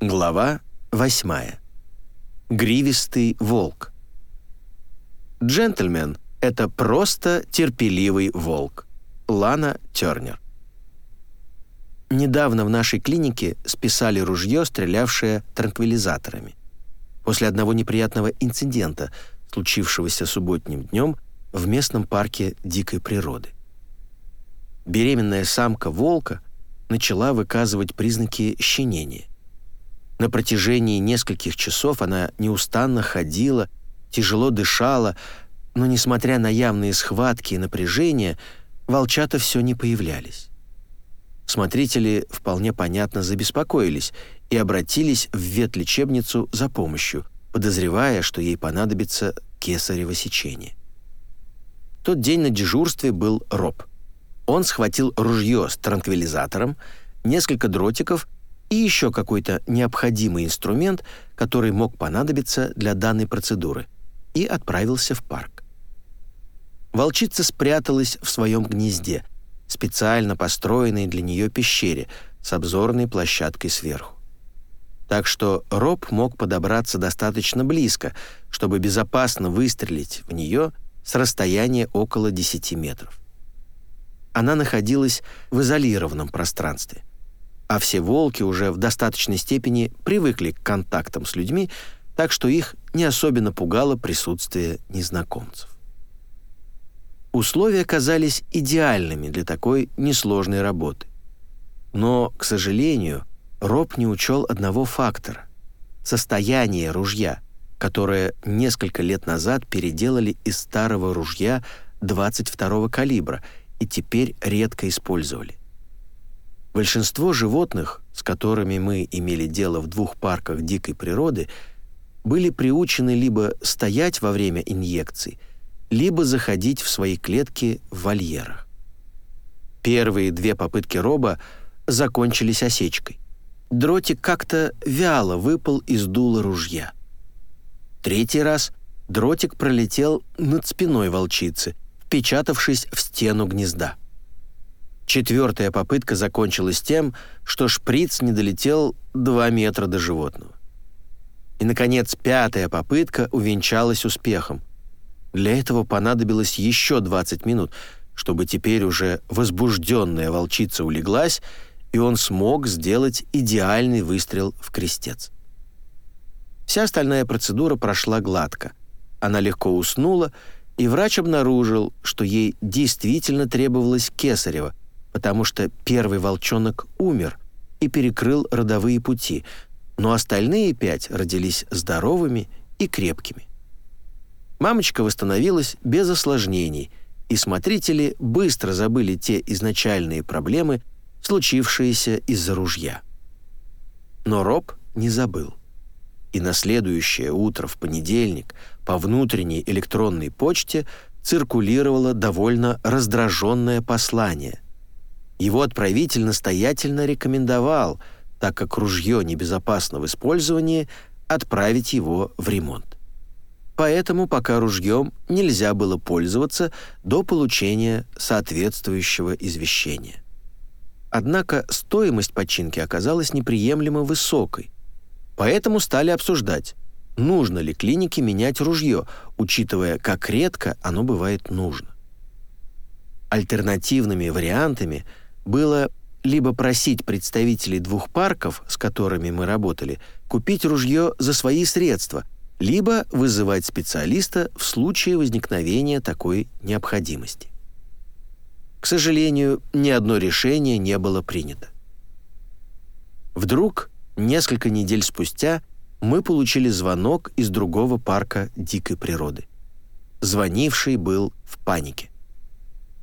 Глава 8. Гривистый волк. Джентльмен — это просто терпеливый волк. Лана Тернер. Недавно в нашей клинике списали ружье, стрелявшее транквилизаторами. После одного неприятного инцидента, случившегося субботним днем в местном парке дикой природы. Беременная самка волка начала выказывать признаки щенения — на протяжении нескольких часов она неустанно ходила, тяжело дышала, но, несмотря на явные схватки и напряжение, волчата все не появлялись. Смотрители вполне понятно забеспокоились и обратились в ветлечебницу за помощью, подозревая, что ей понадобится кесарево сечение. Тот день на дежурстве был Роб. Он схватил ружье с транквилизатором, несколько дротиков и еще какой-то необходимый инструмент, который мог понадобиться для данной процедуры, и отправился в парк. Волчица спряталась в своем гнезде, специально построенной для нее пещере с обзорной площадкой сверху. Так что Роб мог подобраться достаточно близко, чтобы безопасно выстрелить в нее с расстояния около 10 метров. Она находилась в изолированном пространстве а все волки уже в достаточной степени привыкли к контактам с людьми, так что их не особенно пугало присутствие незнакомцев. Условия казались идеальными для такой несложной работы. Но, к сожалению, Роб не учел одного фактора — состояние ружья, которое несколько лет назад переделали из старого ружья 22-го калибра и теперь редко использовали. Большинство животных, с которыми мы имели дело в двух парках дикой природы, были приучены либо стоять во время инъекций, либо заходить в свои клетки в вольерах. Первые две попытки Роба закончились осечкой. Дротик как-то вяло выпал из дула ружья. Третий раз дротик пролетел над спиной волчицы, впечатавшись в стену гнезда. Четвертая попытка закончилась тем, что шприц не долетел 2 метра до животного. И, наконец, пятая попытка увенчалась успехом. Для этого понадобилось еще 20 минут, чтобы теперь уже возбужденная волчица улеглась, и он смог сделать идеальный выстрел в крестец. Вся остальная процедура прошла гладко. Она легко уснула, и врач обнаружил, что ей действительно требовалось кесарево, потому что первый волчонок умер и перекрыл родовые пути, но остальные пять родились здоровыми и крепкими. Мамочка восстановилась без осложнений, и смотрители быстро забыли те изначальные проблемы, случившиеся из-за ружья. Но Роб не забыл. И на следующее утро в понедельник по внутренней электронной почте циркулировало довольно раздраженное послание – его отправитель настоятельно рекомендовал, так как ружье небезопасно в использовании, отправить его в ремонт. Поэтому пока ружьем нельзя было пользоваться до получения соответствующего извещения. Однако стоимость починки оказалась неприемлемо высокой, поэтому стали обсуждать, нужно ли клинике менять ружье, учитывая, как редко оно бывает нужно. Альтернативными вариантами – было либо просить представителей двух парков, с которыми мы работали, купить ружье за свои средства, либо вызывать специалиста в случае возникновения такой необходимости. К сожалению, ни одно решение не было принято. Вдруг, несколько недель спустя, мы получили звонок из другого парка дикой природы. Звонивший был в панике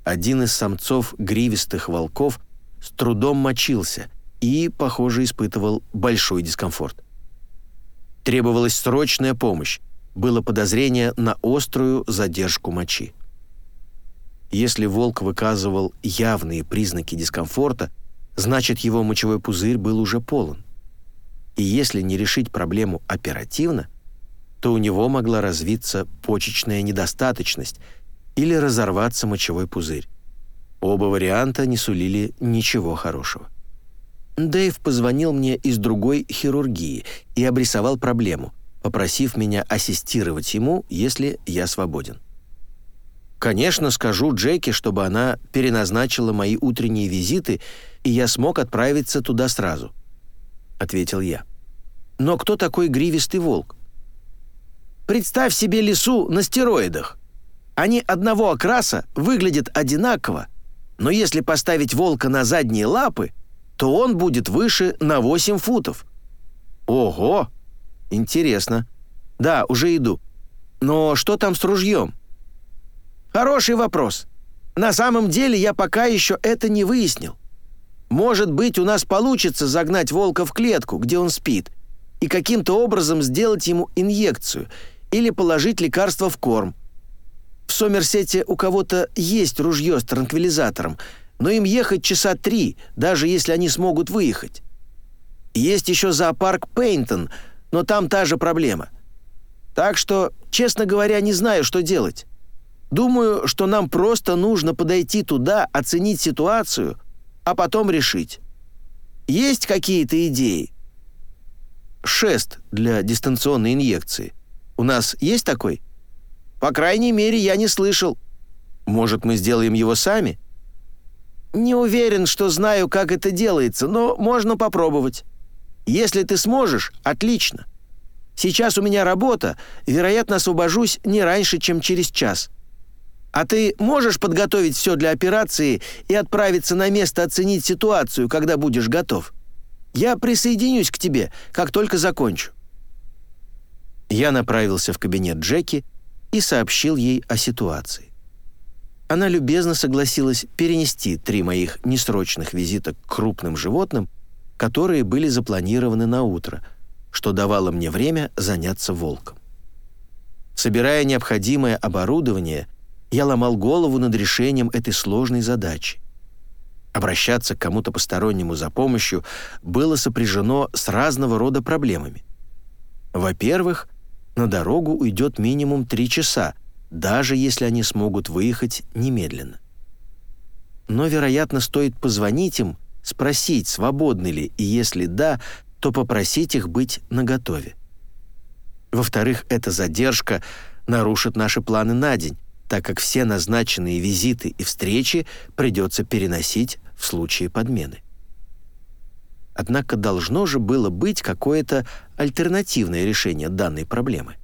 один из самцов гривистых волков с трудом мочился и, похоже, испытывал большой дискомфорт. Требовалась срочная помощь, было подозрение на острую задержку мочи. Если волк выказывал явные признаки дискомфорта, значит его мочевой пузырь был уже полон. И если не решить проблему оперативно, то у него могла развиться почечная недостаточность или разорваться мочевой пузырь. Оба варианта не сулили ничего хорошего. Дэйв позвонил мне из другой хирургии и обрисовал проблему, попросив меня ассистировать ему, если я свободен. Конечно, скажу Джеки, чтобы она переназначила мои утренние визиты, и я смог отправиться туда сразу», — ответил я. «Но кто такой гривистый волк?» «Представь себе лису на стероидах. Они одного окраса, выглядят одинаково, но если поставить волка на задние лапы, то он будет выше на 8 футов». «Ого! Интересно. Да, уже иду. Но что там с ружьем?» Хороший вопрос. На самом деле я пока еще это не выяснил. Может быть, у нас получится загнать волка в клетку, где он спит, и каким-то образом сделать ему инъекцию или положить лекарство в корм. В Сомерсете у кого-то есть ружье с транквилизатором, но им ехать часа три, даже если они смогут выехать. Есть еще зоопарк Пейнтон, но там та же проблема. Так что, честно говоря, не знаю, что делать. Думаю, что нам просто нужно подойти туда, оценить ситуацию, а потом решить. Есть какие-то идеи? Шест для дистанционной инъекции. У нас есть такой? По крайней мере, я не слышал. Может, мы сделаем его сами? Не уверен, что знаю, как это делается, но можно попробовать. Если ты сможешь, отлично. Сейчас у меня работа, вероятно, освобожусь не раньше, чем через час. А ты можешь подготовить все для операции и отправиться на место оценить ситуацию, когда будешь готов? Я присоединюсь к тебе, как только закончу». Я направился в кабинет Джеки и сообщил ей о ситуации. Она любезно согласилась перенести три моих несрочных визита к крупным животным, которые были запланированы на утро, что давало мне время заняться волком. Собирая необходимое оборудование, я ломал голову над решением этой сложной задачи. Обращаться к кому-то постороннему за помощью было сопряжено с разного рода проблемами. Во-первых, на дорогу уйдет минимум три часа, даже если они смогут выехать немедленно. Но, вероятно, стоит позвонить им, спросить, свободны ли, и если да, то попросить их быть наготове. Во-вторых, эта задержка нарушит наши планы на день, так как все назначенные визиты и встречи придется переносить в случае подмены. Однако должно же было быть какое-то альтернативное решение данной проблемы.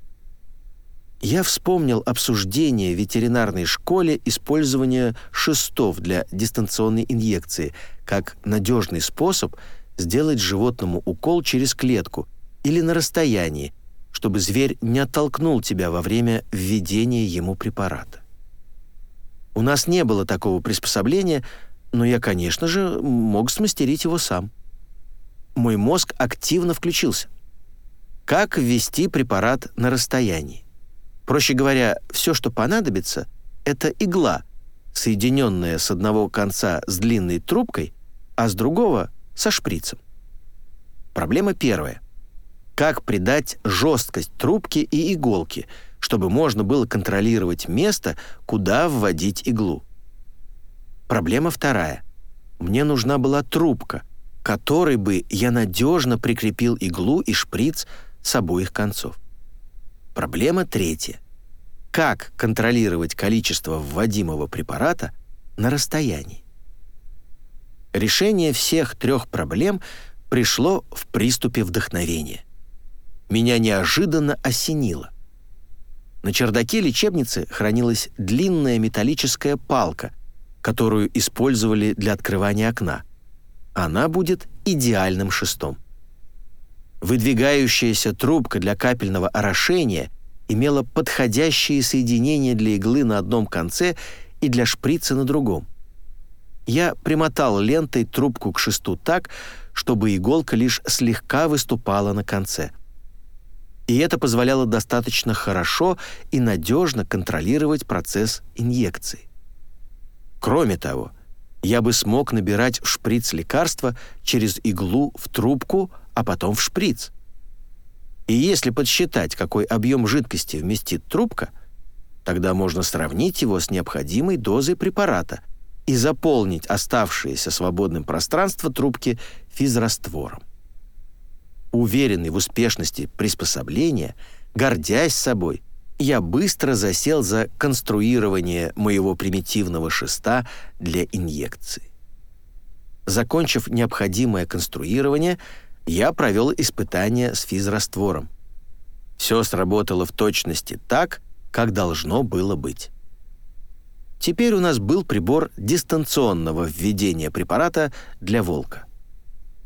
Я вспомнил обсуждение в ветеринарной школе использования шестов для дистанционной инъекции как надежный способ сделать животному укол через клетку или на расстоянии, чтобы зверь не оттолкнул тебя во время введения ему препарата. У нас не было такого приспособления, но я, конечно же, мог смастерить его сам. Мой мозг активно включился. Как ввести препарат на расстоянии? Проще говоря, все, что понадобится, это игла, соединенная с одного конца с длинной трубкой, а с другого — со шприцем. Проблема первая — как придать жесткость трубки и иголки, чтобы можно было контролировать место, куда вводить иглу. Проблема вторая. Мне нужна была трубка, которой бы я надежно прикрепил иглу и шприц с обоих концов. Проблема третья. Как контролировать количество вводимого препарата на расстоянии? Решение всех трех проблем пришло в приступе вдохновения меня неожиданно осенило. На чердаке лечебницы хранилась длинная металлическая палка, которую использовали для открывания окна. Она будет идеальным шестом. Выдвигающаяся трубка для капельного орошения имела подходящие соединения для иглы на одном конце и для шприца на другом. Я примотал лентой трубку к шесту так, чтобы иголка лишь слегка выступала на конце и это позволяло достаточно хорошо и надежно контролировать процесс инъекции. Кроме того, я бы смог набирать в шприц лекарства через иглу в трубку, а потом в шприц. И если подсчитать, какой объем жидкости вместит трубка, тогда можно сравнить его с необходимой дозой препарата, и заполнить оставшееся свободным пространство трубки физраствором. Уверенный в успешности приспособления, гордясь собой, я быстро засел за конструирование моего примитивного шеста для инъекции. Закончив необходимое конструирование, я провел испытание с физраствором. Все сработало в точности так, как должно было быть. Теперь у нас был прибор дистанционного введения препарата для волка.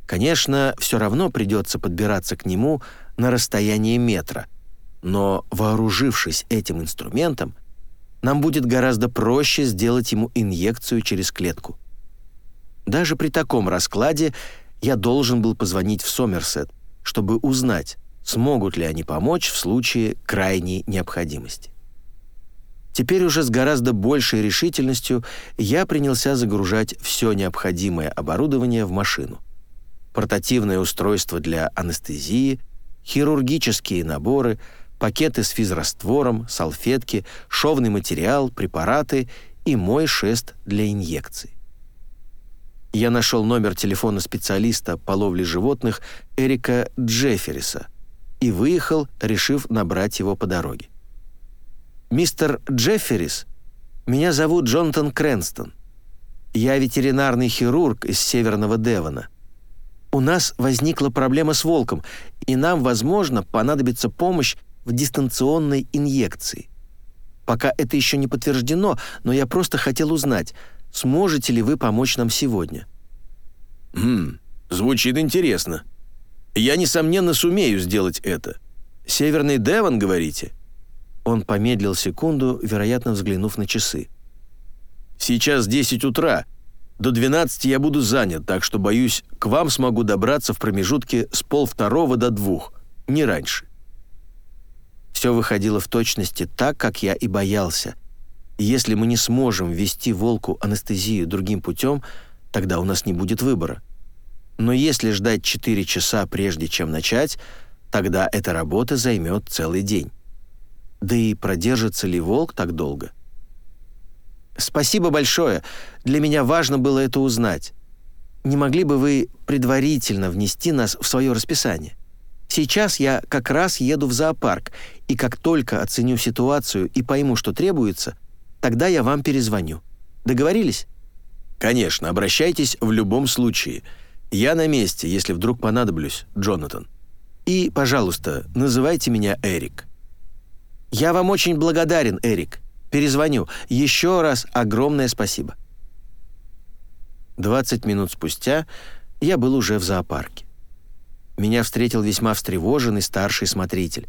Конечно, все равно придется подбираться к нему на расстояние метра, но вооружившись этим инструментом, нам будет гораздо проще сделать ему инъекцию через клетку. Даже при таком раскладе я должен был позвонить в Сомерсет, чтобы узнать, смогут ли они помочь в случае крайней необходимости. Теперь уже с гораздо большей решительностью я принялся загружать все необходимое оборудование в машину портативное устройство для анестезии, хирургические наборы, пакеты с физраствором, салфетки, шовный материал, препараты и мой шест для инъекций. Я нашел номер телефона специалиста по ловле животных Эрика Джеффериса и выехал, решив набрать его по дороге. «Мистер Джефферис, меня зовут Джонатан Крэнстон. Я ветеринарный хирург из Северного Девона у нас возникла проблема с волком, и нам, возможно, понадобится помощь в дистанционной инъекции. Пока это еще не подтверждено, но я просто хотел узнать, сможете ли вы помочь нам сегодня. Хм, звучит интересно. Я, несомненно, сумею сделать это. Северный Девон, говорите? Он помедлил секунду, вероятно, взглянув на часы. Сейчас 10 утра, до 12 я буду занят, так что, боюсь, к вам смогу добраться в промежутке с полвторого до двух, не раньше». Все выходило в точности так, как я и боялся. если мы не сможем ввести волку анестезию другим путем, тогда у нас не будет выбора. Но если ждать 4 часа прежде, чем начать, тогда эта работа займет целый день. Да и продержится ли волк так долго? «Спасибо большое. Для меня важно было это узнать. Не могли бы вы предварительно внести нас в свое расписание? Сейчас я как раз еду в зоопарк, и как только оценю ситуацию и пойму, что требуется, тогда я вам перезвоню. Договорились?» «Конечно, обращайтесь в любом случае. Я на месте, если вдруг понадоблюсь, Джонатан. И, пожалуйста, называйте меня Эрик». «Я вам очень благодарен, Эрик. Перезвоню. Еще раз огромное спасибо». 20 минут спустя я был уже в зоопарке. Меня встретил весьма встревоженный старший смотритель.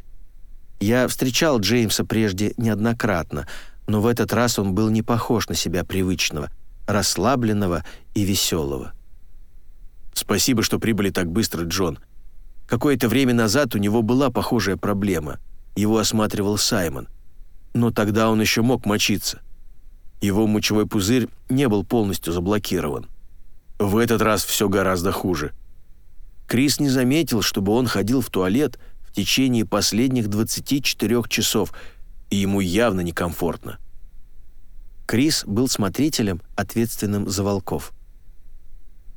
Я встречал Джеймса прежде неоднократно, но в этот раз он был не похож на себя привычного, расслабленного и веселого. «Спасибо, что прибыли так быстро, Джон. Какое-то время назад у него была похожая проблема. Его осматривал Саймон но тогда он еще мог мочиться. Его мочевой пузырь не был полностью заблокирован. В этот раз все гораздо хуже. Крис не заметил, чтобы он ходил в туалет в течение последних 24 часов, и ему явно некомфортно. Крис был смотрителем, ответственным за волков.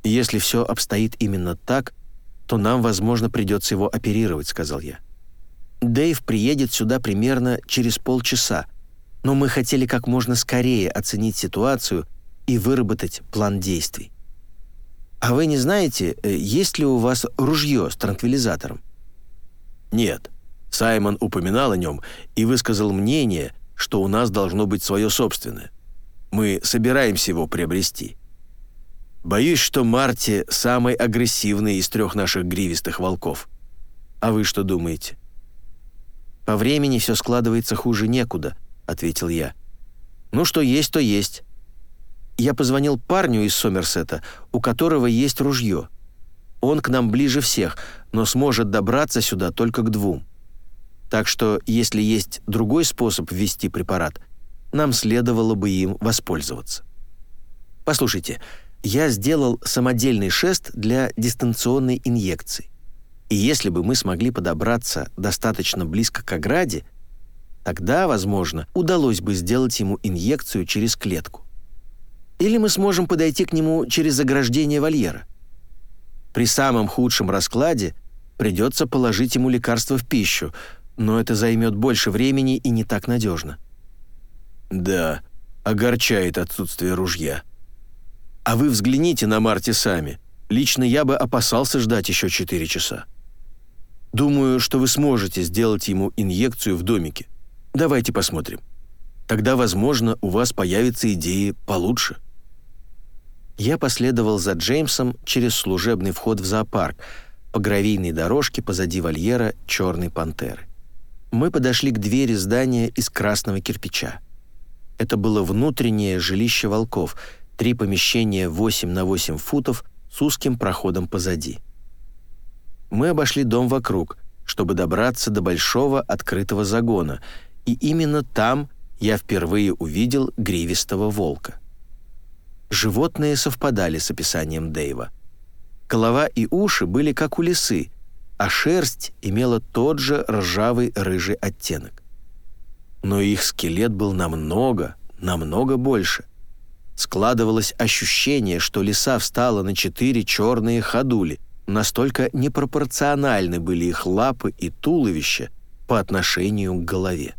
«Если все обстоит именно так, то нам, возможно, придется его оперировать», — сказал я. Дэйв приедет сюда примерно через полчаса, но мы хотели как можно скорее оценить ситуацию и выработать план действий. А вы не знаете, э, есть ли у вас ружье с транквилизатором? Нет. Саймон упоминал о нем и высказал мнение, что у нас должно быть свое собственное. Мы собираемся его приобрести. Боюсь, что Марти самый агрессивный из трех наших гривистых волков. А вы что думаете? «По времени все складывается хуже некуда», — ответил я. «Ну, что есть, то есть». Я позвонил парню из Сомерсета, у которого есть ружье. Он к нам ближе всех, но сможет добраться сюда только к двум. Так что, если есть другой способ ввести препарат, нам следовало бы им воспользоваться. Послушайте, я сделал самодельный шест для дистанционной инъекции. И если бы мы смогли подобраться достаточно близко к ограде, тогда, возможно, удалось бы сделать ему инъекцию через клетку. Или мы сможем подойти к нему через ограждение вольера. При самом худшем раскладе придется положить ему лекарство в пищу, но это займет больше времени и не так надежно. Да, огорчает отсутствие ружья. А вы взгляните на Марти сами. Лично я бы опасался ждать еще 4 часа. Думаю, что вы сможете сделать ему инъекцию в домике. Давайте посмотрим. Тогда, возможно, у вас появятся идеи получше. Я последовал за Джеймсом через служебный вход в зоопарк по гравийной дорожке позади вольера черной пантеры. Мы подошли к двери здания из красного кирпича. Это было внутреннее жилище волков, три помещения 8 на 8 футов с узким проходом позади. Мы обошли дом вокруг, чтобы добраться до большого открытого загона, и именно там я впервые увидел гривистого волка. Животные совпадали с описанием Дэйва. Голова и уши были как у лисы, а шерсть имела тот же ржавый рыжий оттенок. Но их скелет был намного, намного больше. Складывалось ощущение, что лиса встала на четыре черные ходули, настолько непропорциональны были их лапы и туловище по отношению к голове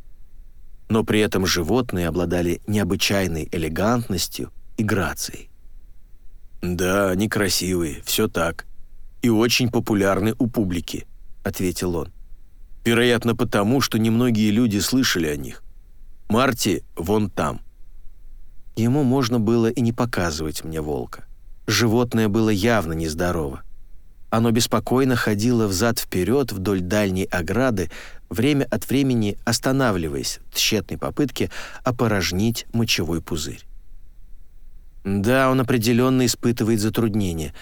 но при этом животные обладали необычайной элегантностью и грацией. «Да, они красивые, все так. И очень популярны у публики», — ответил он. «Вероятно, потому, что немногие люди слышали о них. Марти вон там». Ему можно было и не показывать мне волка. Животное было явно нездорово. Оно беспокойно ходило взад-вперед вдоль дальней ограды, время от времени останавливаясь в тщетной попытке опорожнить мочевой пузырь. Да, он определенно испытывает затруднения.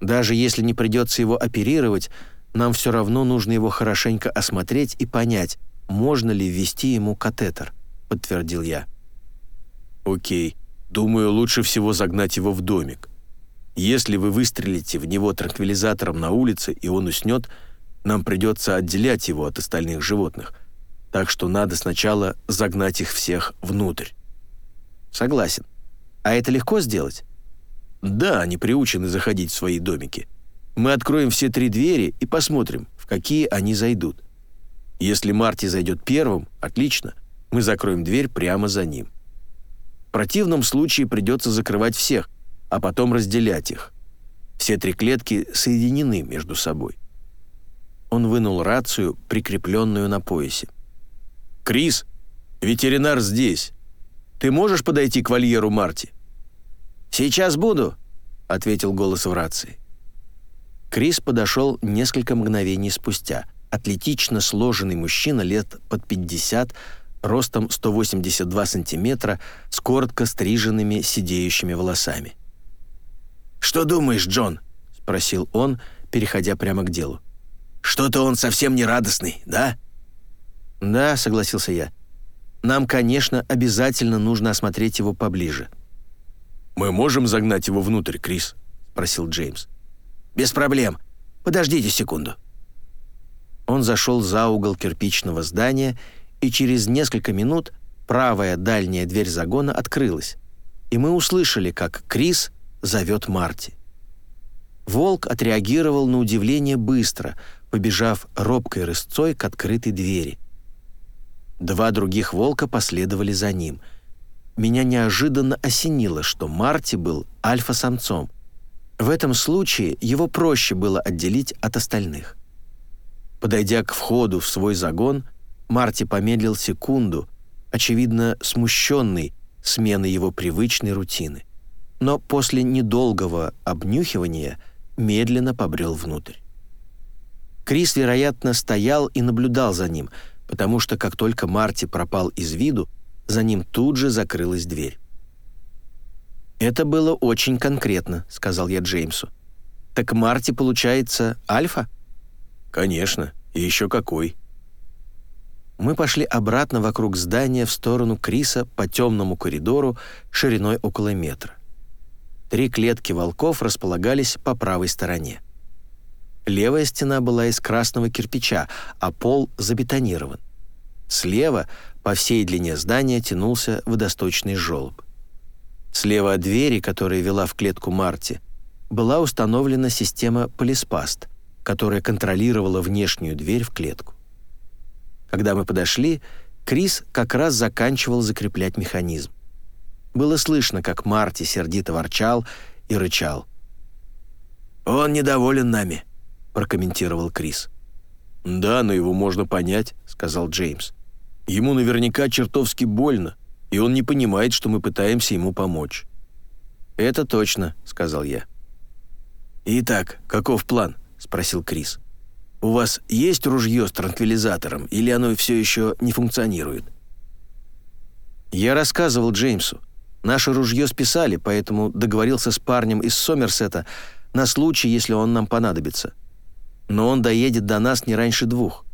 Даже если не придется его оперировать, нам все равно нужно его хорошенько осмотреть и понять, можно ли ввести ему катетер, подтвердил я. Окей, думаю, лучше всего загнать его в домик. Если вы выстрелите в него транквилизатором на улице, и он уснет, нам придется отделять его от остальных животных. Так что надо сначала загнать их всех внутрь. Согласен. А это легко сделать? Да, они приучены заходить в свои домики. Мы откроем все три двери и посмотрим, в какие они зайдут. Если Марти зайдет первым, отлично, мы закроем дверь прямо за ним. В противном случае придется закрывать всех, а потом разделять их. Все три клетки соединены между собой. Он вынул рацию, прикрепленную на поясе. «Крис, ветеринар здесь. Ты можешь подойти к вольеру Марти?» «Сейчас буду», — ответил голос в рации. Крис подошел несколько мгновений спустя. Атлетично сложенный мужчина лет под 50, ростом 182 сантиметра, с коротко стриженными сидеющими волосами. «Что думаешь, Джон?» — спросил он, переходя прямо к делу. «Что-то он совсем не радостный, да?» «Да», — согласился я. «Нам, конечно, обязательно нужно осмотреть его поближе». «Мы можем загнать его внутрь, Крис?» — спросил Джеймс. «Без проблем. Подождите секунду». Он зашел за угол кирпичного здания, и через несколько минут правая дальняя дверь загона открылась, и мы услышали, как Крис зовет Марти. Волк отреагировал на удивление быстро, побежав робкой рысцой к открытой двери. Два других волка последовали за ним. Меня неожиданно осенило, что Марти был альфа-самцом. В этом случае его проще было отделить от остальных. Подойдя к входу в свой загон, Марти помедлил секунду, очевидно, смущенный сменой его привычной рутины. Но после недолгого обнюхивания медленно побрел внутрь. Крис, вероятно, стоял и наблюдал за ним, потому что как только Марти пропал из виду, за ним тут же закрылась дверь. «Это было очень конкретно», — сказал я Джеймсу. «Так Марти, получается, альфа?» «Конечно, и еще какой». Мы пошли обратно вокруг здания в сторону Криса по темному коридору шириной около метра. Три клетки волков располагались по правой стороне. Левая стена была из красного кирпича, а пол забетонирован. Слева по всей длине здания тянулся водосточный желоб. Слева от двери, которая вела в клетку Марти, была установлена система полиспаст, которая контролировала внешнюю дверь в клетку. Когда мы подошли, Крис как раз заканчивал закреплять механизм. Было слышно, как Марти сердито ворчал и рычал. «Он недоволен нами», — прокомментировал Крис. «Да, но его можно понять», — сказал Джеймс. «Ему наверняка чертовски больно, и он не понимает, что мы пытаемся ему помочь». «Это точно», — сказал я. «Итак, каков план?» — спросил Крис. «У вас есть ружье с транквилизатором, или оно все еще не функционирует?» Я рассказывал Джеймсу. Наше ружье списали, поэтому договорился с парнем из Сомерсета на случай, если он нам понадобится. Но он доедет до нас не раньше двух.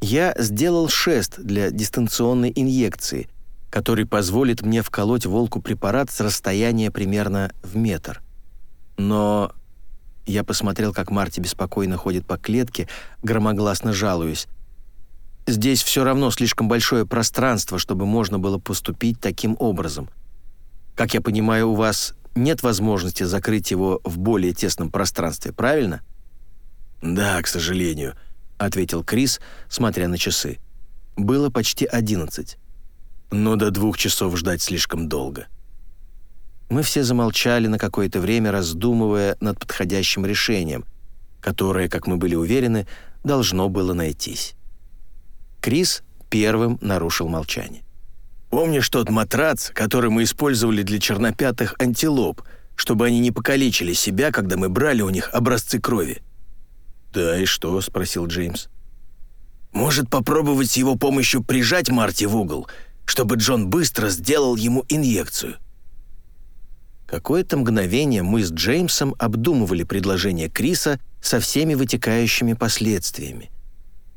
Я сделал шест для дистанционной инъекции, который позволит мне вколоть волку препарат с расстояния примерно в метр. Но я посмотрел, как Марти беспокойно ходит по клетке, громогласно жалуясь. Здесь все равно слишком большое пространство, чтобы можно было поступить таким образом. Как я понимаю, у вас нет возможности закрыть его в более тесном пространстве, правильно? «Да, к сожалению», — ответил Крис, смотря на часы. Было почти одиннадцать. Но до двух часов ждать слишком долго. Мы все замолчали на какое-то время, раздумывая над подходящим решением, которое, как мы были уверены, должно было найтись. Крис первым нарушил молчание. Помнишь тот матрац, который мы использовали для чернопятых антилоп, чтобы они не покалечили себя, когда мы брали у них образцы крови?» «Да, и что?» — спросил Джеймс. «Может, попробовать с его помощью прижать Марти в угол, чтобы Джон быстро сделал ему инъекцию?» Какое-то мгновение мы с Джеймсом обдумывали предложение Криса со всеми вытекающими последствиями.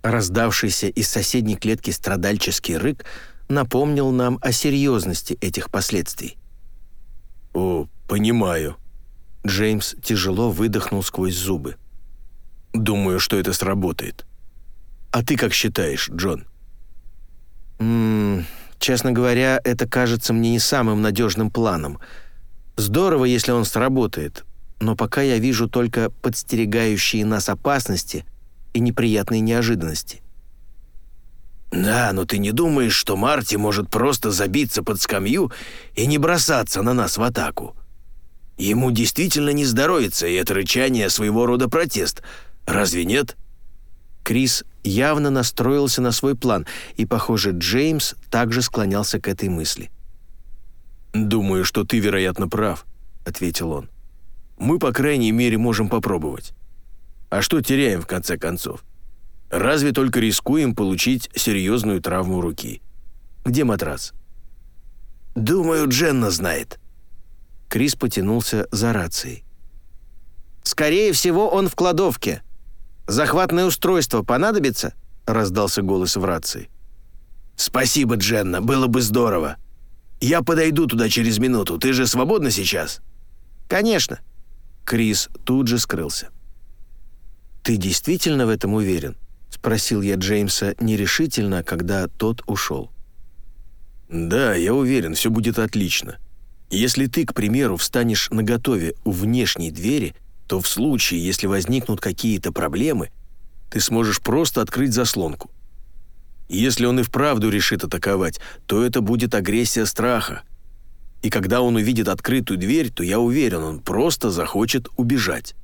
Раздавшийся из соседней клетки страдальческий рык — напомнил нам о серьезности этих последствий. «О, понимаю». Джеймс тяжело выдохнул сквозь зубы. «Думаю, что это сработает. А ты как считаешь, Джон?» «Ммм, честно говоря, это кажется мне не самым надежным планом. Здорово, если он сработает, но пока я вижу только подстерегающие нас опасности и неприятные неожиданности. «Да, но ты не думаешь, что Марти может просто забиться под скамью и не бросаться на нас в атаку? Ему действительно не здоровится, и это рычание своего рода протест. Разве нет?» Крис явно настроился на свой план, и, похоже, Джеймс также склонялся к этой мысли. «Думаю, что ты, вероятно, прав», — ответил он. «Мы, по крайней мере, можем попробовать. А что теряем, в конце концов? Разве только рискуем получить серьезную травму руки. Где матрас? Думаю, Дженна знает. Крис потянулся за рацией. «Скорее всего, он в кладовке. Захватное устройство понадобится?» — раздался голос в рации. «Спасибо, Дженна, было бы здорово. Я подойду туда через минуту. Ты же свободна сейчас?» «Конечно». Крис тут же скрылся. «Ты действительно в этом уверен?» — спросил я Джеймса нерешительно, когда тот ушел. «Да, я уверен, все будет отлично. Если ты, к примеру, встанешь наготове у внешней двери, то в случае, если возникнут какие-то проблемы, ты сможешь просто открыть заслонку. Если он и вправду решит атаковать, то это будет агрессия страха. И когда он увидит открытую дверь, то я уверен, он просто захочет убежать».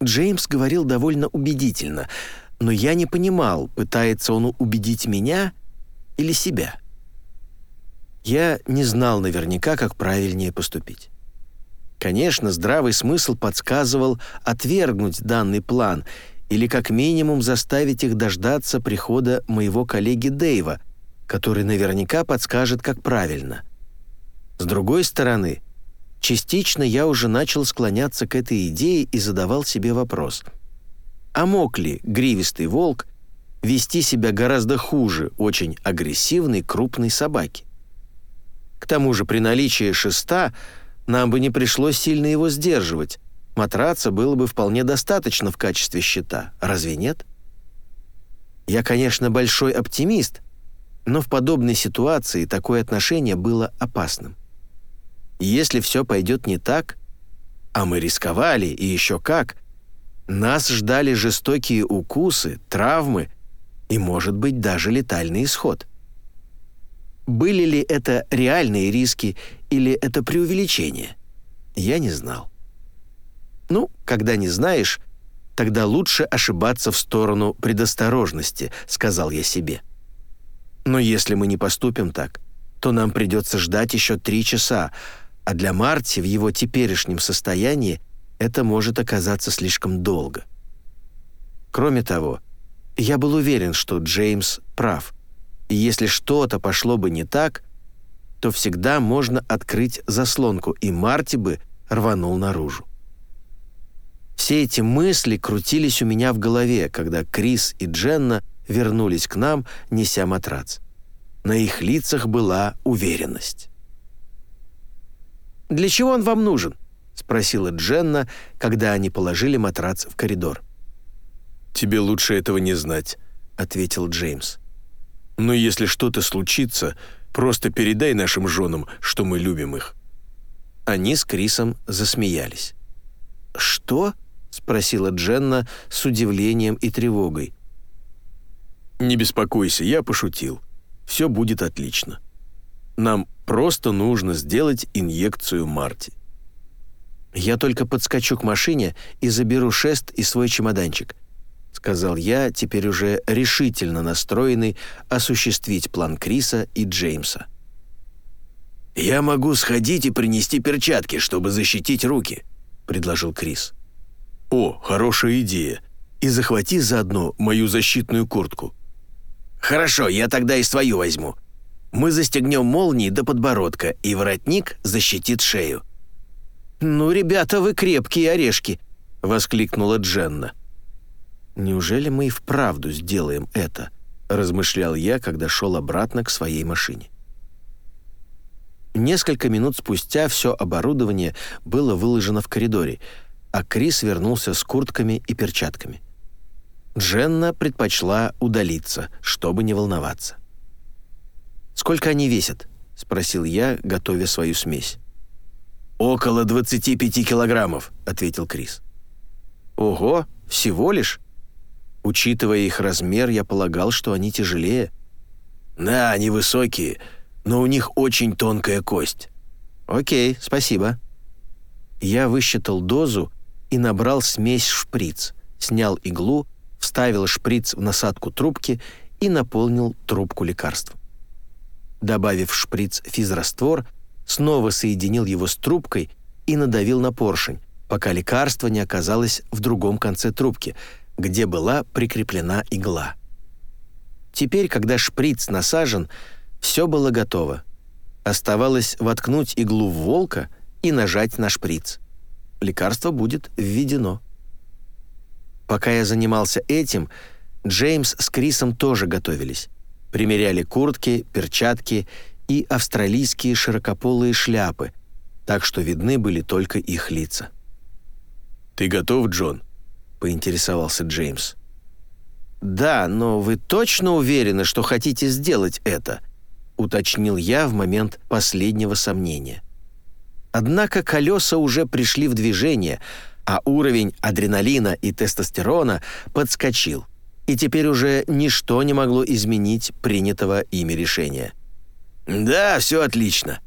Джеймс говорил довольно убедительно — но я не понимал, пытается он убедить меня или себя. Я не знал наверняка, как правильнее поступить. Конечно, здравый смысл подсказывал отвергнуть данный план или как минимум заставить их дождаться прихода моего коллеги Дэйва, который наверняка подскажет, как правильно. С другой стороны, частично я уже начал склоняться к этой идее и задавал себе вопрос — а мог ли гривистый волк вести себя гораздо хуже очень агрессивной крупной собаки? К тому же при наличии шеста нам бы не пришлось сильно его сдерживать. Матраца было бы вполне достаточно в качестве щита, разве нет? Я, конечно, большой оптимист, но в подобной ситуации такое отношение было опасным. Если все пойдет не так, а мы рисковали, и еще как, нас ждали жестокие укусы, травмы и, может быть, даже летальный исход. Были ли это реальные риски или это преувеличение? Я не знал. Ну, когда не знаешь, тогда лучше ошибаться в сторону предосторожности, сказал я себе. Но если мы не поступим так, то нам придется ждать еще три часа, а для Марти в его теперешнем состоянии это может оказаться слишком долго. Кроме того, я был уверен, что Джеймс прав, и если что-то пошло бы не так, то всегда можно открыть заслонку, и Марти бы рванул наружу. Все эти мысли крутились у меня в голове, когда Крис и Дженна вернулись к нам, неся матрац. На их лицах была уверенность. «Для чего он вам нужен?» — спросила Дженна, когда они положили матрац в коридор. «Тебе лучше этого не знать», — ответил Джеймс. «Но если что-то случится, просто передай нашим женам, что мы любим их». Они с Крисом засмеялись. «Что?» — спросила Дженна с удивлением и тревогой. «Не беспокойся, я пошутил. Все будет отлично. Нам просто нужно сделать инъекцию Марти». «Я только подскочу к машине и заберу шест и свой чемоданчик», — сказал я, теперь уже решительно настроенный осуществить план Криса и Джеймса. «Я могу сходить и принести перчатки, чтобы защитить руки», — предложил Крис. «О, хорошая идея. И захвати заодно мою защитную куртку». «Хорошо, я тогда и свою возьму. Мы застегнем молнии до подбородка, и воротник защитит шею». «Ну, ребята, вы крепкие орешки», — воскликнула Дженна. «Неужели мы и вправду сделаем это?» — размышлял я, когда шел обратно к своей машине. Несколько минут спустя все оборудование было выложено в коридоре — а Крис вернулся с куртками и перчатками. Дженна предпочла удалиться, чтобы не волноваться. «Сколько они весят?» — спросил я, готовя свою смесь. «Около 25 килограммов», — ответил Крис. «Ого, всего лишь?» Учитывая их размер, я полагал, что они тяжелее. «Да, они высокие, но у них очень тонкая кость». «Окей, спасибо». Я высчитал дозу и набрал смесь в шприц, снял иглу, вставил шприц в насадку трубки и наполнил трубку лекарством. Добавив в шприц физраствор, снова соединил его с трубкой и надавил на поршень, пока лекарство не оказалось в другом конце трубки, где была прикреплена игла. Теперь, когда шприц насажен, все было готово. Оставалось воткнуть иглу в волка и нажать на шприц лекарство будет введено. Пока я занимался этим, Джеймс с Крисом тоже готовились. Примеряли куртки, перчатки и австралийские широкополые шляпы, так что видны были только их лица. «Ты готов, Джон?» — поинтересовался Джеймс. «Да, но вы точно уверены, что хотите сделать это?» — уточнил я в момент последнего сомнения. Однако колеса уже пришли в движение, а уровень адреналина и тестостерона подскочил, и теперь уже ничто не могло изменить принятого ими решения. «Да, все отлично.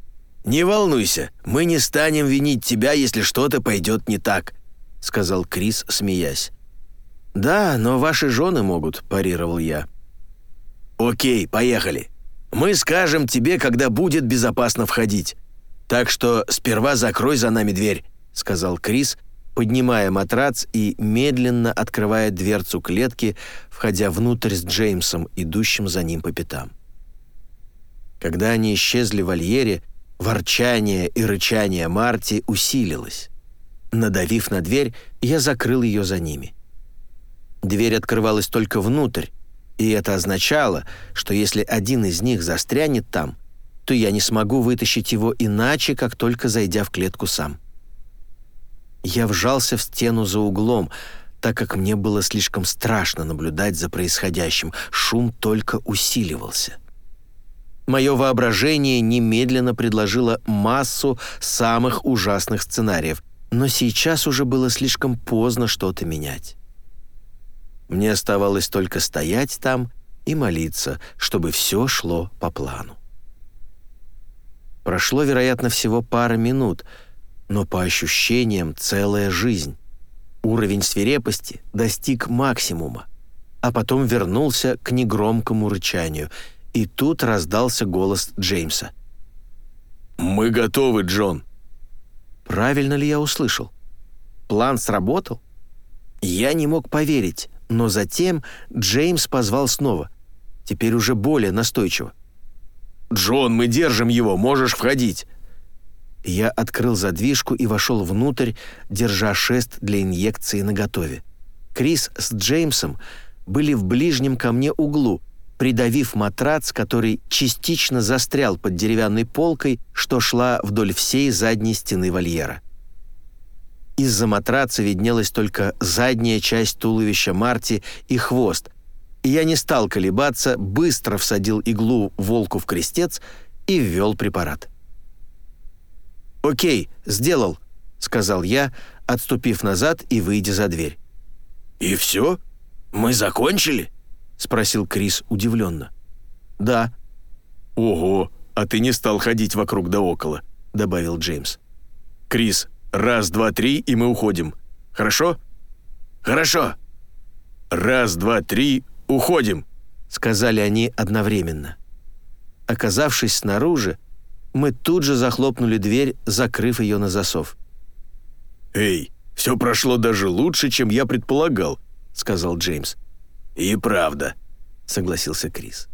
Не волнуйся, мы не станем винить тебя, если что-то пойдет не так», — сказал Крис, смеясь. «Да, но ваши жены могут», — парировал я. «Окей, поехали. Мы скажем тебе, когда будет безопасно входить. «Так что сперва закрой за нами дверь», — сказал Крис, поднимая матрац и медленно открывая дверцу клетки, входя внутрь с Джеймсом, идущим за ним по пятам. Когда они исчезли в вольере, ворчание и рычание Марти усилилось. Надавив на дверь, я закрыл ее за ними. Дверь открывалась только внутрь, и это означало, что если один из них застрянет там, то я не смогу вытащить его иначе, как только зайдя в клетку сам. Я вжался в стену за углом, так как мне было слишком страшно наблюдать за происходящим. Шум только усиливался. Мое воображение немедленно предложило массу самых ужасных сценариев, но сейчас уже было слишком поздно что-то менять. Мне оставалось только стоять там и молиться, чтобы все шло по плану. Прошло, вероятно, всего пара минут, но по ощущениям целая жизнь. Уровень свирепости достиг максимума, а потом вернулся к негромкому рычанию, и тут раздался голос Джеймса. «Мы готовы, Джон!» Правильно ли я услышал? План сработал? Я не мог поверить, но затем Джеймс позвал снова, теперь уже более настойчиво. «Джон, мы держим его, можешь входить!» Я открыл задвижку и вошел внутрь, держа шест для инъекции наготове. Крис с Джеймсом были в ближнем ко мне углу, придавив матрац, который частично застрял под деревянной полкой, что шла вдоль всей задней стены вольера. Из-за матраца виднелась только задняя часть туловища Марти и хвост, и я не стал колебаться, быстро всадил иглу волку в крестец и ввел препарат. «Окей, сделал», — сказал я, отступив назад и выйдя за дверь. «И все? Мы закончили?» — спросил Крис удивленно. «Да». «Ого, а ты не стал ходить вокруг да около», — добавил Джеймс. «Крис, раз, два, три, и мы уходим. Хорошо?» «Хорошо». «Раз, два, три, уходим», — сказали они одновременно. Оказавшись снаружи, мы тут же захлопнули дверь, закрыв ее на засов. «Эй, все прошло даже лучше, чем я предполагал», — сказал Джеймс. «И правда», — согласился Крис.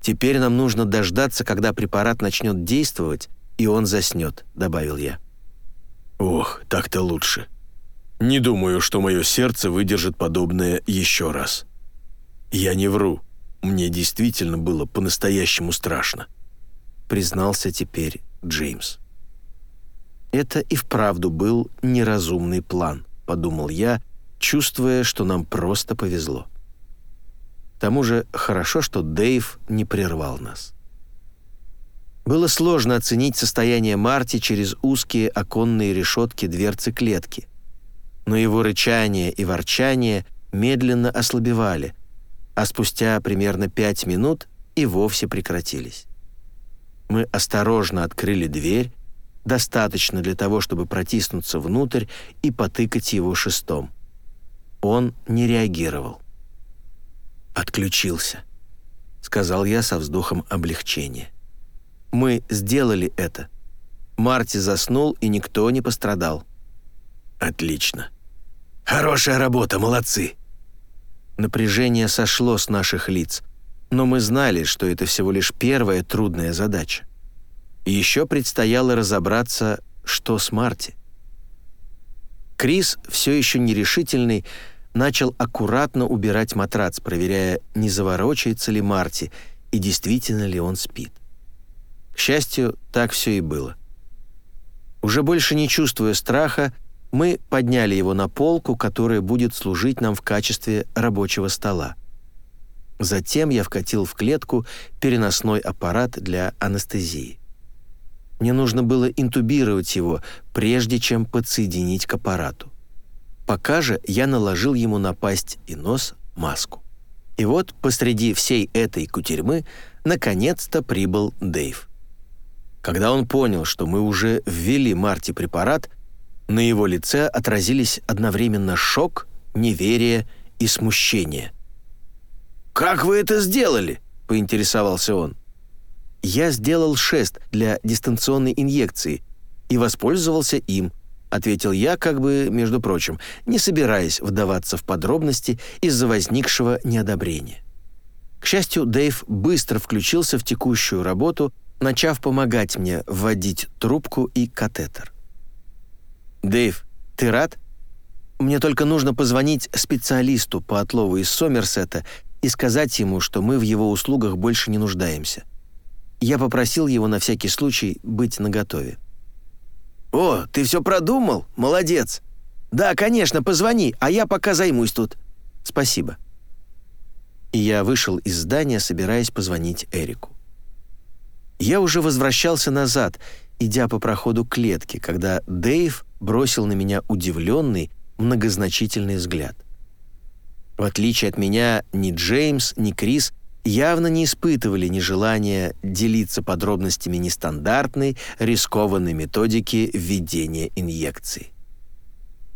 «Теперь нам нужно дождаться, когда препарат начнет действовать, и он заснет», — добавил я. «Ох, так-то лучше. Не думаю, что мое сердце выдержит подобное еще раз. Я не вру. Мне действительно было по-настоящему страшно» признался теперь Джеймс. «Это и вправду был неразумный план», — подумал я, чувствуя, что нам просто повезло. К тому же хорошо, что Дэйв не прервал нас. Было сложно оценить состояние Марти через узкие оконные решетки дверцы клетки, но его рычание и ворчание медленно ослабевали, а спустя примерно пять минут и вовсе прекратились. Мы осторожно открыли дверь, достаточно для того, чтобы протиснуться внутрь и потыкать его шестом. Он не реагировал. «Отключился», — сказал я со вздохом облегчения. «Мы сделали это. Марти заснул, и никто не пострадал». «Отлично. Хорошая работа, молодцы!» Напряжение сошло с наших лиц но мы знали, что это всего лишь первая трудная задача. Еще предстояло разобраться, что с Марти. Крис, все еще нерешительный, начал аккуратно убирать матрац, проверяя, не заворочается ли Марти и действительно ли он спит. К счастью, так все и было. Уже больше не чувствуя страха, мы подняли его на полку, которая будет служить нам в качестве рабочего стола. Затем я вкатил в клетку переносной аппарат для анестезии. Мне нужно было интубировать его, прежде чем подсоединить к аппарату. Пока же я наложил ему на пасть и нос маску. И вот посреди всей этой кутерьмы наконец-то прибыл Дэйв. Когда он понял, что мы уже ввели Марти препарат, на его лице отразились одновременно шок, неверие и смущение – «Как вы это сделали?» — поинтересовался он. «Я сделал шест для дистанционной инъекции и воспользовался им», — ответил я, как бы, между прочим, не собираясь вдаваться в подробности из-за возникшего неодобрения. К счастью, Дэйв быстро включился в текущую работу, начав помогать мне вводить трубку и катетер. «Дэйв, ты рад? Мне только нужно позвонить специалисту по отлову из Сомерсета и сказать ему, что мы в его услугах больше не нуждаемся. Я попросил его на всякий случай быть наготове. «О, ты все продумал? Молодец! Да, конечно, позвони, а я пока займусь тут». «Спасибо». И я вышел из здания, собираясь позвонить Эрику. Я уже возвращался назад, идя по проходу клетки, когда Дэйв бросил на меня удивленный, многозначительный взгляд. В отличие от меня, ни Джеймс, ни Крис явно не испытывали ни делиться подробностями нестандартной, рискованной методики введения инъекций.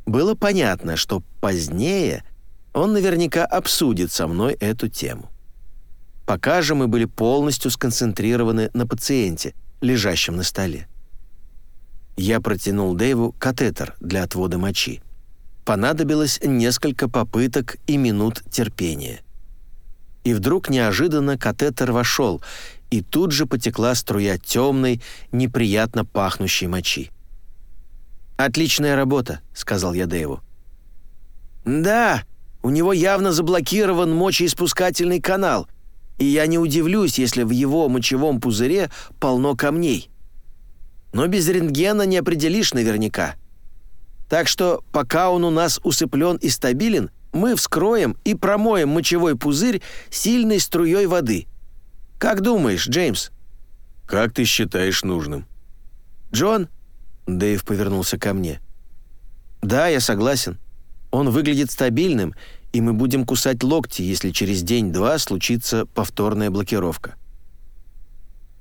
Было понятно, что позднее он наверняка обсудит со мной эту тему. Пока же мы были полностью сконцентрированы на пациенте, лежащем на столе. Я протянул Дэйву катетер для отвода мочи. Понадобилось несколько попыток и минут терпения. И вдруг неожиданно катетер вошел, и тут же потекла струя темной, неприятно пахнущей мочи. «Отличная работа», — сказал я Дэйву. «Да, у него явно заблокирован мочеиспускательный канал, и я не удивлюсь, если в его мочевом пузыре полно камней. Но без рентгена не определишь наверняка. Так что пока он у нас усыплен и стабилен, мы вскроем и промоем мочевой пузырь сильной струей воды. Как думаешь, Джеймс?» «Как ты считаешь нужным?» «Джон?» Дэйв повернулся ко мне. «Да, я согласен. Он выглядит стабильным, и мы будем кусать локти, если через день-два случится повторная блокировка».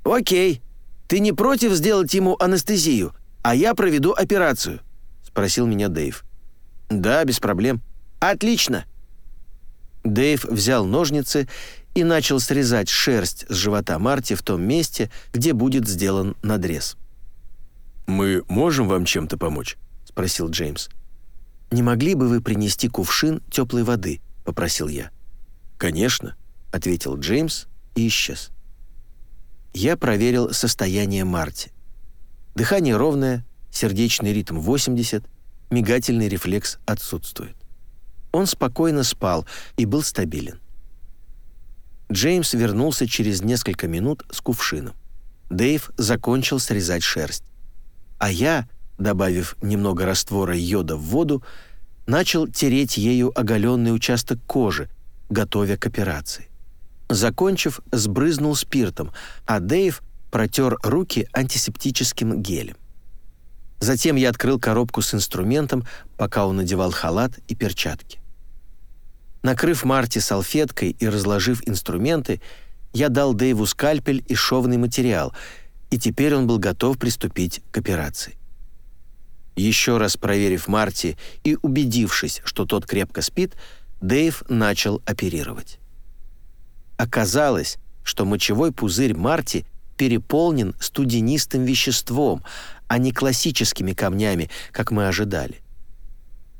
«Окей. Ты не против сделать ему анестезию, а я проведу операцию?» — спросил меня Дэйв. «Да, без проблем». «Отлично!» Дэйв взял ножницы и начал срезать шерсть с живота Марти в том месте, где будет сделан надрез. «Мы можем вам чем-то помочь?» — спросил Джеймс. «Не могли бы вы принести кувшин теплой воды?» — попросил я. «Конечно», — ответил Джеймс и исчез. Я проверил состояние Марти. Дыхание ровное, сердечный ритм 80, мигательный рефлекс отсутствует. Он спокойно спал и был стабилен. Джеймс вернулся через несколько минут с кувшином. Дэйв закончил срезать шерсть. А я добавив немного раствора йода в воду, начал тереть ею оголенный участок кожи, готовя к операции. Закончив, сбрызнул спиртом, а Дэйв протер руки антисептическим гелем. Затем я открыл коробку с инструментом, пока он надевал халат и перчатки. Накрыв Марти салфеткой и разложив инструменты, я дал Дэйву скальпель и шовный материал, и теперь он был готов приступить к операции. Еще раз проверив Марти и убедившись, что тот крепко спит, Дэйв начал оперировать. Оказалось, что мочевой пузырь Марти переполнен студенистым веществом, а не классическими камнями, как мы ожидали.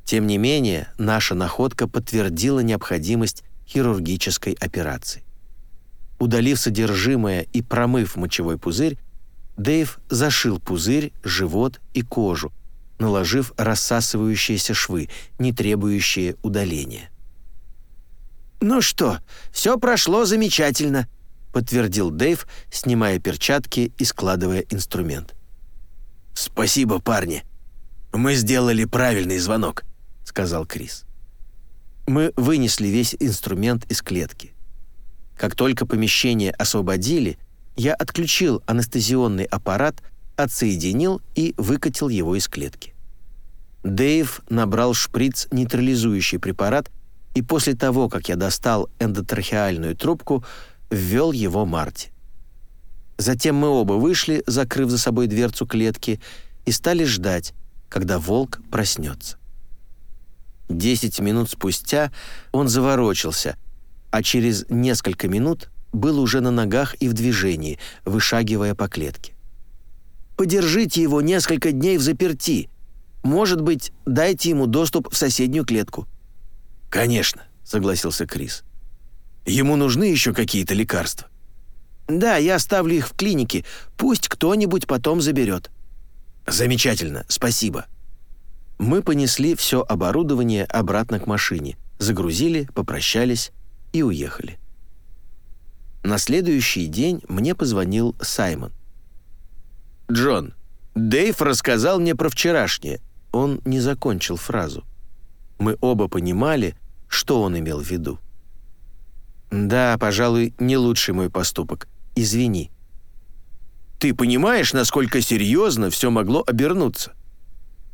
Тем не менее, наша находка подтвердила необходимость хирургической операции. Удалив содержимое и промыв мочевой пузырь, Дэйв зашил пузырь, живот и кожу, наложив рассасывающиеся швы, не требующие удаления. «Ну что, все прошло замечательно», — подтвердил Дэйв, снимая перчатки и складывая инструмент. «Спасибо, парни. Мы сделали правильный звонок», — сказал Крис. Мы вынесли весь инструмент из клетки. Как только помещение освободили, я отключил анестезионный аппарат — отсоединил и выкатил его из клетки. Дэйв набрал шприц нейтрализующий препарат и после того, как я достал эндотрахеальную трубку, ввел его Марти. Затем мы оба вышли, закрыв за собой дверцу клетки, и стали ждать, когда волк проснется. Десять минут спустя он заворочился, а через несколько минут был уже на ногах и в движении, вышагивая по клетке. Подержите его несколько дней в заперти. Может быть, дайте ему доступ в соседнюю клетку». «Конечно», — согласился Крис. «Ему нужны еще какие-то лекарства?» «Да, я оставлю их в клинике. Пусть кто-нибудь потом заберет». «Замечательно, спасибо». Мы понесли все оборудование обратно к машине, загрузили, попрощались и уехали. На следующий день мне позвонил Саймон. «Джон, Дэйв рассказал мне про вчерашнее». Он не закончил фразу. Мы оба понимали, что он имел в виду. «Да, пожалуй, не лучший мой поступок. Извини». Ты понимаешь, насколько серьезно все могло обернуться?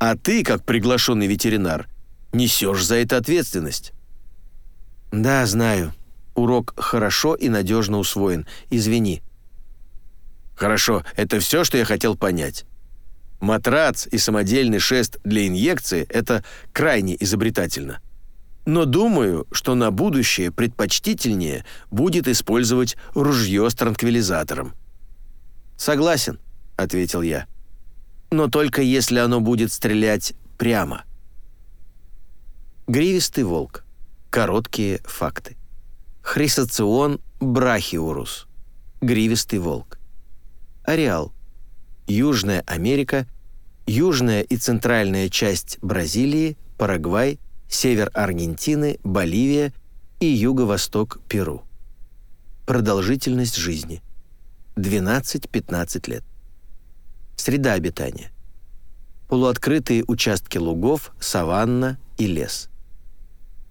А ты, как приглашенный ветеринар, несешь за это ответственность. Да, знаю. Урок хорошо и надежно усвоен. Извини. Хорошо, это все, что я хотел понять. Матрац и самодельный шест для инъекции – это крайне изобретательно. Но думаю, что на будущее предпочтительнее будет использовать ружье с транквилизатором. «Согласен», — ответил я. «Но только если оно будет стрелять прямо». Гривистый волк. Короткие факты. Хрисоцион брахиурус. Гривистый волк. Ареал. Южная Америка, южная и центральная часть Бразилии, Парагвай, север Аргентины, Боливия и юго-восток Перу. Продолжительность жизни. 12-15 лет. Среда обитания. Полуоткрытые участки лугов, саванна и лес.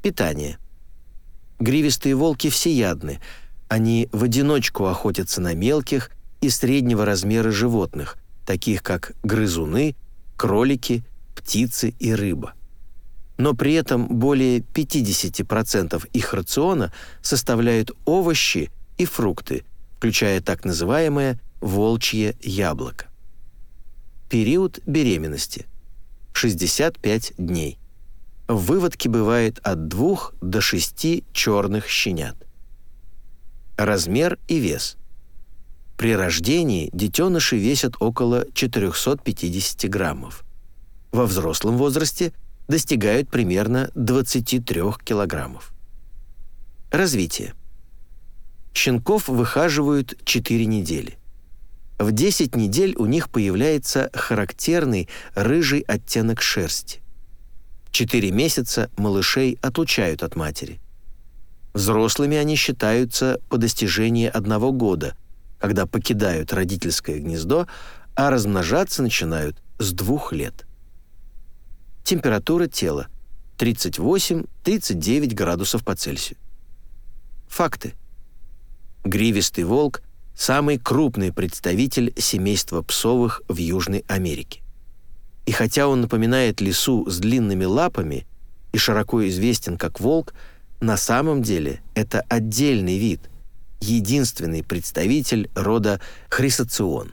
Питание. Гривистые волки всеядны. Они в одиночку охотятся на мелких и среднего размера животных, таких как грызуны, кролики, птицы и рыба. Но при этом более 50% их рациона составляют овощи и фрукты, включая так называемое волчье яблоко. Период беременности – 65 дней. В выводке бывает от 2 до 6 черных щенят. Размер и вес. При рождении детеныши весят около 450 граммов. Во взрослом возрасте достигают примерно 23 килограммов. Развитие. Щенков выхаживают 4 недели. В 10 недель у них появляется характерный рыжий оттенок шерсти. 4 месяца малышей отлучают от матери. Взрослыми они считаются по достижении одного года – когда покидают родительское гнездо, а размножаться начинают с двух лет. Температура тела 38-39 градусов по Цельсию. Факты. Гривистый волк – самый крупный представитель семейства псовых в Южной Америке. И хотя он напоминает лису с длинными лапами и широко известен как волк, на самом деле это отдельный вид – единственный представитель рода Хрисоцион.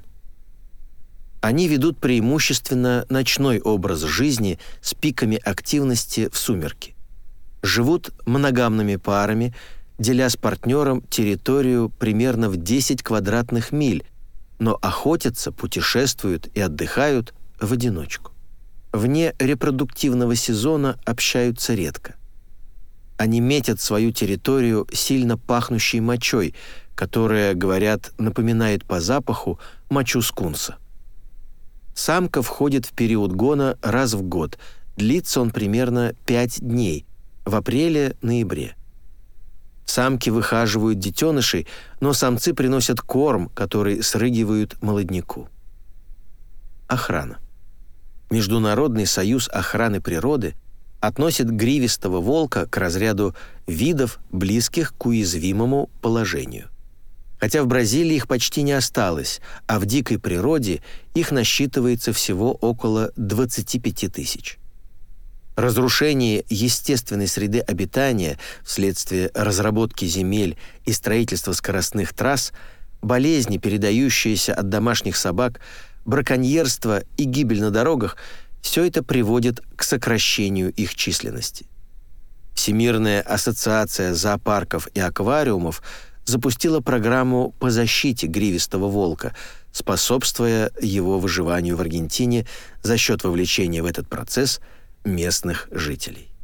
Они ведут преимущественно ночной образ жизни с пиками активности в сумерки. Живут моногамными парами, деля с партнером территорию примерно в 10 квадратных миль, но охотятся, путешествуют и отдыхают в одиночку. Вне репродуктивного сезона общаются редко – они метят свою территорию сильно пахнущей мочой, которая, говорят, напоминает по запаху мочу скунса. Самка входит в период гона раз в год. Длится он примерно 5 дней, в апреле-ноябре. Самки выхаживают детенышей, но самцы приносят корм, который срыгивают молодняку. Охрана. Международный союз охраны природы – относит гривистого волка к разряду видов, близких к уязвимому положению. Хотя в Бразилии их почти не осталось, а в дикой природе их насчитывается всего около 25 тысяч. Разрушение естественной среды обитания вследствие разработки земель и строительства скоростных трасс, болезни, передающиеся от домашних собак, браконьерство и гибель на дорогах – все это приводит к сокращению их численности. Всемирная ассоциация зоопарков и аквариумов запустила программу по защите гривистого волка, способствуя его выживанию в Аргентине за счет вовлечения в этот процесс местных жителей.